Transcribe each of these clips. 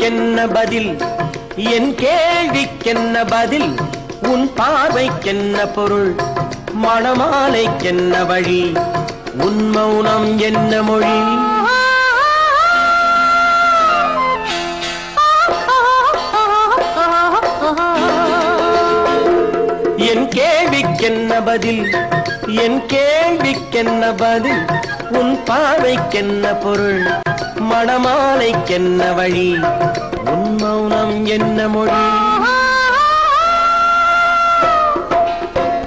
பதில்? என் கேள்விக்கென்ன பதில்? உன் பார்வைக்கென்ன பொருள்? மணமாலைக்கென்ன வழி? உன் மௌனம் என்ன மொழி? என் கேள்விக்கென்ன பதில்? என் கேள்விக்கென்ன பதில்? உன் பார்வைக்கென்ன பொருள்? மணமாலைக்கென்ன வழி? உன் மௌனம் என்ன மொழி?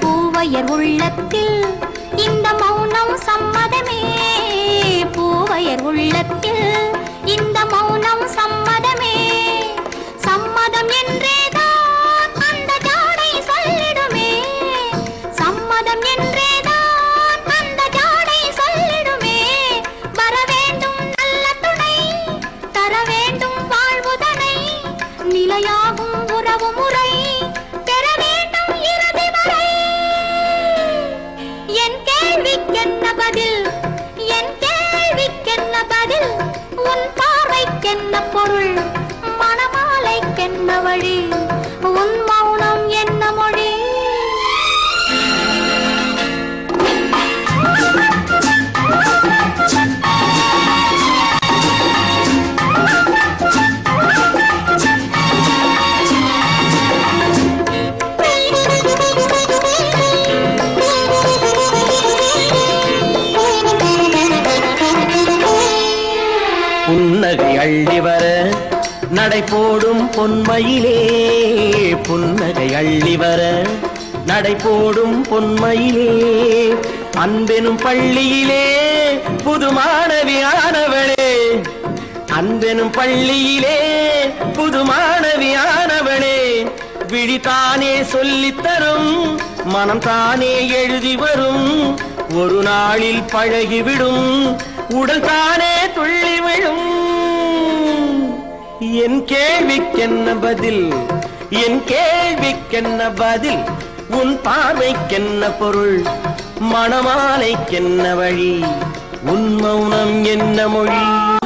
பூவையர் உள்ளத்தில் இந்த மௌனம் சம்மதமே. பூவையர் உள்ளத்தில் நிலையாகும் உறவு முறை பெற வேண்டும் இறுதி வரை. என் கேள்விக்கென்ன பதில்? என் கேள்விக்கென்ன பதில்? உன் பார்வைக்கென்ன பொருள்? புன்னகை அள்ளி வர நடை போடும் பொன்மையிலே. புன்னகை அள்ளி வர நடை போடும் பொன்மையிலே. அன்பெனும் பள்ளியிலே புது மாணவியானவளே அன்பெனும் பள்ளியிலே புது மாணவியானவளே விழித்தானே சொல்லித் தரும் மனம் தானே எழுதி வரும். ஒரு நாளில் பழகிவிடும் உடல் தானே துள்ளி விழும். என் கேள்விக்கென்ன பதில்? என் கேள்விக்கென்ன பதில்? உன் பார்வைக்கென்ன பொருள்? மணமாலைக்கென்ன வழி? உன் மௌனம் என்ன மொழி?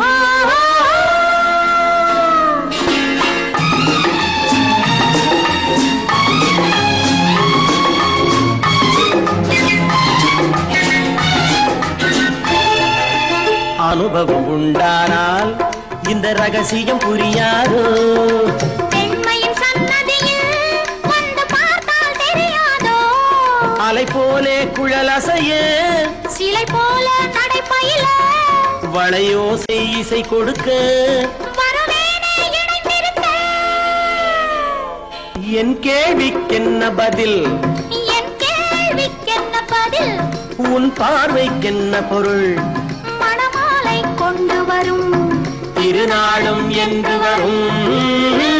அனுபவம் உண்டானால் இந்த ரகசியம் புரியாதோ? அலை போலே குழல் அசைய சிலை போல நடைப்பயில வளையோசை இசை கொடுக்க என் கேள்விக்கென்ன பதில்? என் கேள்விக்கென்ன பதில்? உன் பார்வைக்கென்ன பொருள்? வரும். திருநாளும் என்று வரும்.